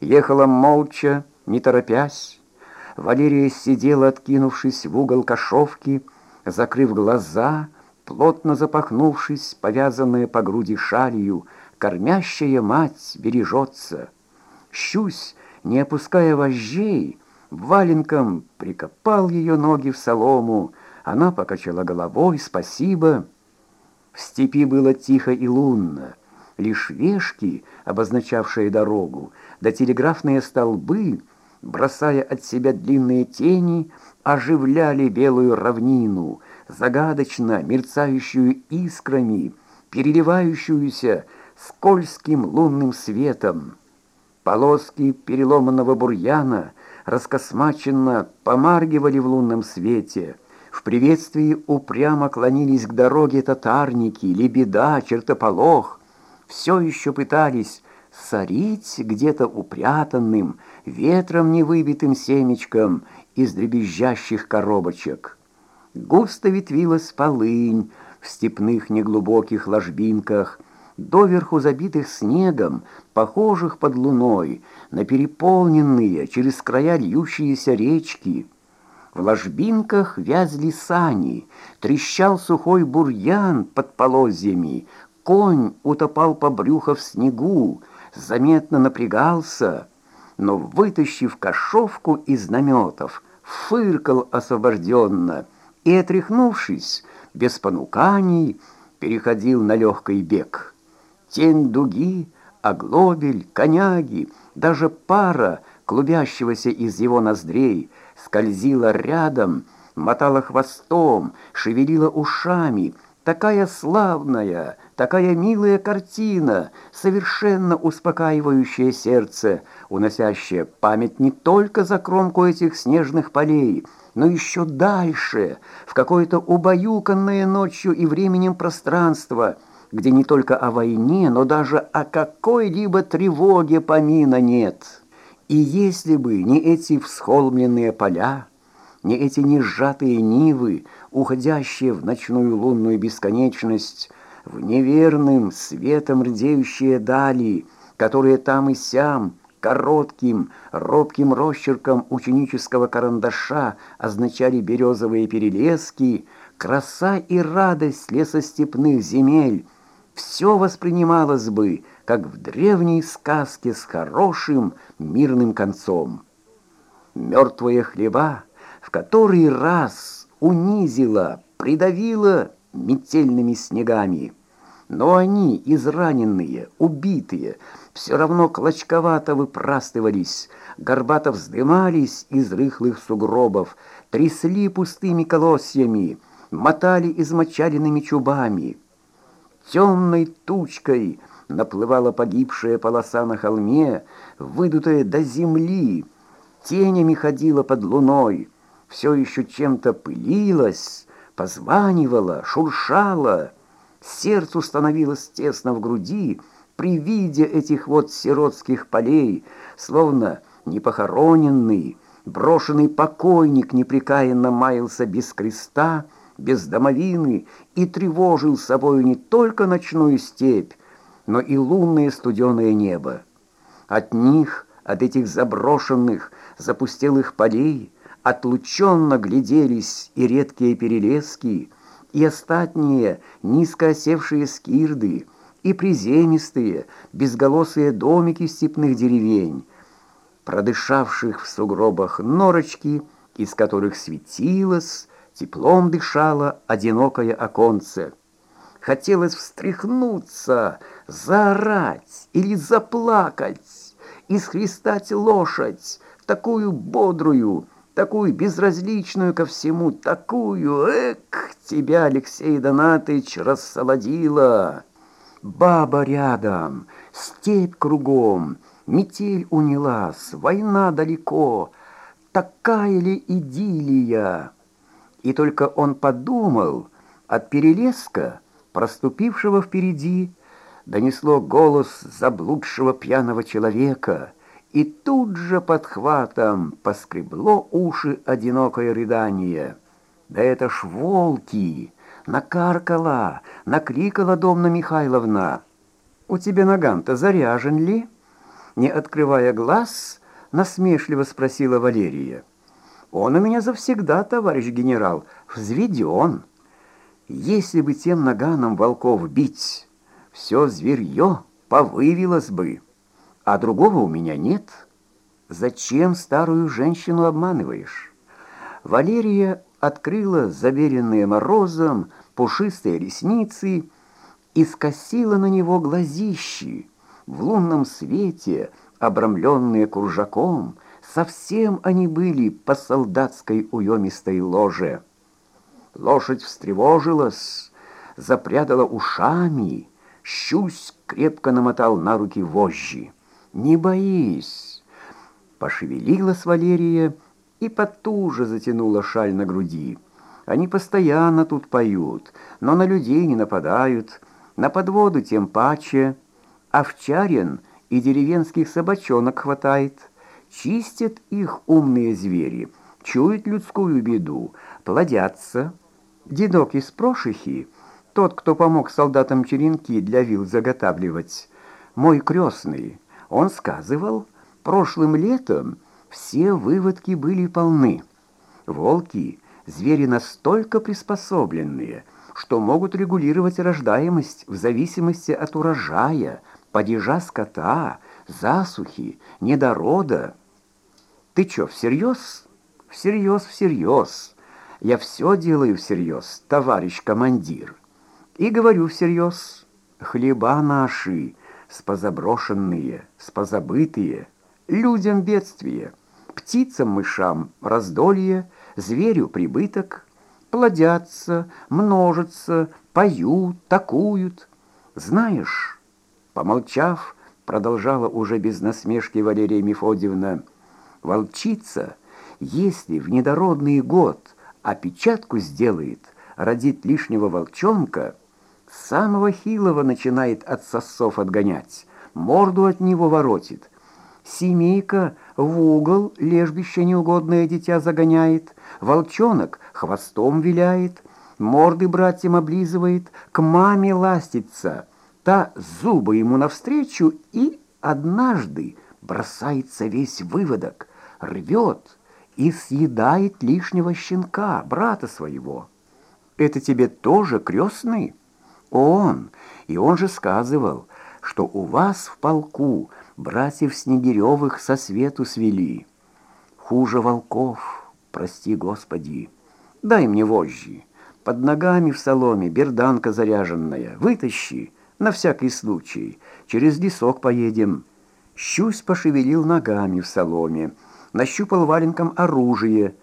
Ехала молча, не торопясь. Валерия сидела, откинувшись в угол кошовки, закрыв глаза, плотно запахнувшись, повязанная по груди шалью, кормящая мать бережется. Щусь, не опуская вожжей, валенком прикопал ее ноги в солому. Она покачала головой «Спасибо». В степи было тихо и лунно. Лишь вешки, обозначавшие дорогу, да телеграфные столбы, бросая от себя длинные тени, оживляли белую равнину, загадочно мерцающую искрами, переливающуюся скользким лунным светом. Полоски переломанного бурьяна раскосмаченно помаргивали в лунном свете. В приветствии упрямо клонились к дороге татарники, лебеда, чертополох. Все еще пытались сорить где-то упрятанным, ветром невыбитым семечком из дребезжащих коробочек. Густо ветвилась полынь в степных неглубоких ложбинках, доверху забитых снегом, похожих под луной, на переполненные через края льющиеся речки. В ложбинках вязли сани, трещал сухой бурьян под полозьями, конь утопал по брюхо в снегу, заметно напрягался, но, вытащив кошовку из наметов, фыркал освобожденно и, отряхнувшись, без понуканий, переходил на легкий бег. Тень дуги, оглобель, коняги, даже пара, клубящегося из его ноздрей, скользила рядом, мотала хвостом, шевелила ушами, такая славная, такая милая картина, совершенно успокаивающая сердце, уносящая память не только за кромку этих снежных полей, но еще дальше, в какое-то убаюканное ночью и временем пространство, где не только о войне, но даже о какой-либо тревоге помина нет. И если бы не эти всхолмленные поля, не эти несжатые нивы, уходящие в ночную лунную бесконечность, в неверным светом рдеющие дали, которые там и сям коротким, робким росчерком ученического карандаша означали березовые перелески, краса и радость лесостепных земель, все воспринималось бы, как в древней сказке с хорошим мирным концом. Мертвые хлеба в который раз унизила, придавила метельными снегами. Но они, израненные, убитые, все равно клочковато выпрастывались, горбато вздымались из рыхлых сугробов, трясли пустыми колосьями, мотали измочаленными чубами. Темной тучкой наплывала погибшая полоса на холме, выдутая до земли, тенями ходила под луной, все еще чем-то пылилась, позванивала, шуршала. Сердцу становилось тесно в груди при виде этих вот сиротских полей, словно непохороненный, брошенный покойник непрекаянно маялся без креста, без домовины и тревожил собою не только ночную степь, но и лунное студеное небо. От них, от этих заброшенных, запустелых полей, отлученно гляделись и редкие перелески, и остатние низко осевшие скирды, и приземистые, безголосые домики степных деревень, продышавших в сугробах норочки, из которых светилось, теплом дышало одинокое оконце. Хотелось встряхнуться, заорать или заплакать, исхлестать лошадь, такую бодрую, такую безразличную ко всему, такую, эк, тебя, Алексей Донатыч, рассолодила. Баба рядом, степь кругом, метель унялась, война далеко, такая ли идиллия? И только он подумал, от перелеска, проступившего впереди, донесло голос заблудшего пьяного человека — и тут же подхватом поскребло уши одинокое рыдание. Да это ж волки! Не открывая глаз, насмешливо спросила Валерия. «Он у меня завсегда, товарищ генерал, взведен. Если бы тем наганом волков бить, все зверье повывилось бы, а другого у меня нет. Зачем старую женщину обманываешь?» Валерия открыла заверенные морозом пушистые ресницы и скосила на него глазищи в лунном свете, обрамленные кружаком, совсем они были по солдатской уемистой ложе. Лошадь встревожилась, запрядала ушами, щусь крепко намотал на руки вожжи. «Не боись!» Пошевелилась Валерия и потуже затянула шаль на груди. Они постоянно тут поют, но на людей не нападают, на подводу тем паче. Овчарин и деревенских собачонок хватает. Чистят их умные звери, чуют людскую беду, плодятся. Дедок из Прошихи, тот, кто помог солдатам черенки для вил заготавливать, мой крестный, он сказывал, прошлым летом все выводки были полны. Волки — звери настолько приспособленные, что могут регулировать рождаемость в зависимости от урожая, падежа скота, засухи, недорода. Ты чё, всерьез? Всерьез, всерьез. Я все делаю всерьез, товарищ командир. И говорю всерьез. Хлеба наши, спозаброшенные, спозабытые, людям бедствие, птицам-мышам раздолье, зверю прибыток, плодятся, множатся, поют, такуют. Знаешь, Помолчав, продолжала уже без насмешки Валерия Мефодьевна, «Волчица, если в недородный год опечатку сделает, родит лишнего волчонка, самого хилого начинает от сосов отгонять, морду от него воротит. Семейка в угол лежбище неугодное дитя загоняет, волчонок хвостом виляет, морды братьям облизывает, к маме ластится» та зубы ему навстречу и однажды бросается весь выводок, рвет и съедает лишнего щенка, брата своего. Это тебе тоже крестный? Он, и он же сказывал, что у вас в полку братьев Снегиревых со свету свели. Хуже волков, прости Господи. Дай мне вожжи, под ногами в соломе берданка заряженная, вытащи, на всякий случай. Через лесок поедем». Щусь пошевелил ногами в соломе, нащупал валенком оружие.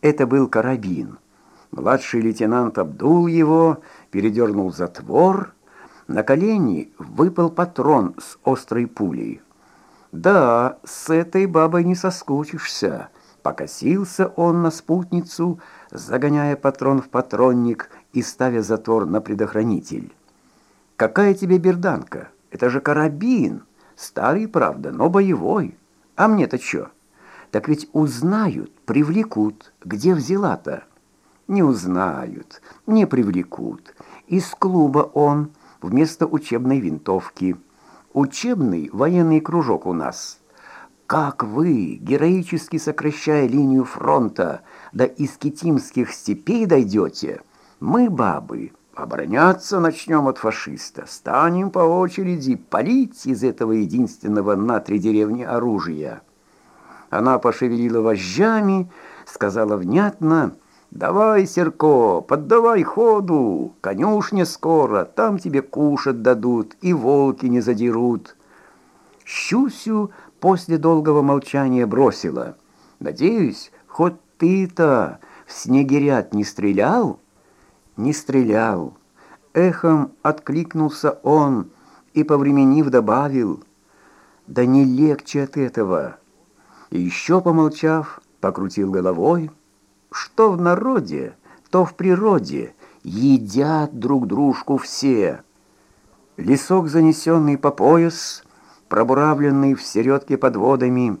Это был карабин. Младший лейтенант обдул его, передернул затвор. На колени выпал патрон с острой пулей. «Да, с этой бабой не соскучишься». Покосился он на спутницу, загоняя патрон в патронник и ставя затвор на предохранитель. Какая тебе берданка? Это же карабин. Старый, правда, но боевой. А мне-то что? Так ведь узнают, привлекут. Где взяла-то? Не узнают, не привлекут. Из клуба он вместо учебной винтовки. Учебный военный кружок у нас. Как вы, героически сокращая линию фронта, до искитимских степей дойдете? Мы, бабы, Обороняться начнем от фашиста. Станем по очереди палить из этого единственного на три деревни оружия. Она пошевелила вожжами, сказала внятно, «Давай, Серко, поддавай ходу, конюшня скоро, там тебе кушать дадут и волки не задерут». Щусю после долгого молчания бросила. «Надеюсь, хоть ты-то в снегирят не стрелял?» не стрелял. Эхом откликнулся он и, повременив, добавил, «Да не легче от этого». И еще помолчав, покрутил головой, «Что в народе, то в природе, едят друг дружку все». Лесок, занесенный по пояс, пробуравленный в середке подводами,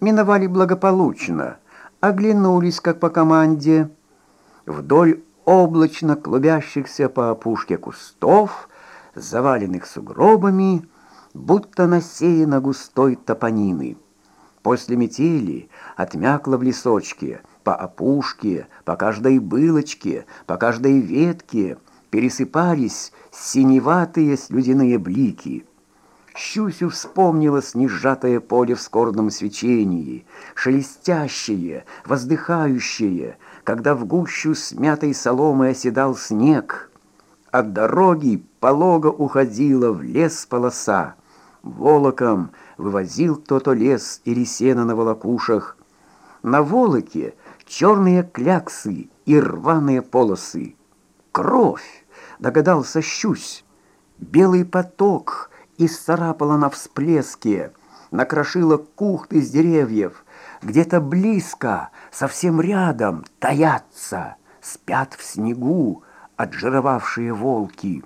миновали благополучно, оглянулись, как по команде. Вдоль облачно клубящихся по опушке кустов, заваленных сугробами, будто насеяна густой топонины. После метели отмякла в лесочке, по опушке, по каждой былочке, по каждой ветке пересыпались синеватые слюдяные блики. Щусю вспомнилось несжатое поле в скорбном свечении, шелестящее, воздыхающее, когда в гущу смятой соломы оседал снег. От дороги полого уходила в лес полоса. Волоком вывозил кто-то лес или сено на волокушах. На волоке черные кляксы и рваные полосы. Кровь, догадался Щусь. Белый поток исцарапала на всплеске, накрошила кухты из деревьев. Где-то близко, совсем рядом, таятся, спят в снегу отжировавшие волки.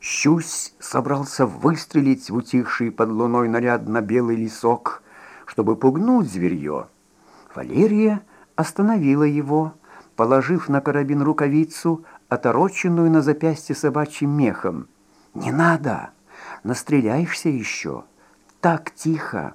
Щусь собрался выстрелить в утихший под луной наряд на белый лесок, чтобы пугнуть зверье. Валерия остановила его, положив на карабин рукавицу, отороченную на запястье собачьим мехом. «Не надо! Настреляешься еще! Так тихо!»